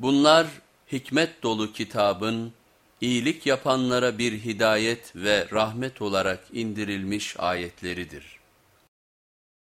Bunlar hikmet dolu kitabın iyilik yapanlara bir hidayet ve rahmet olarak indirilmiş ayetleridir.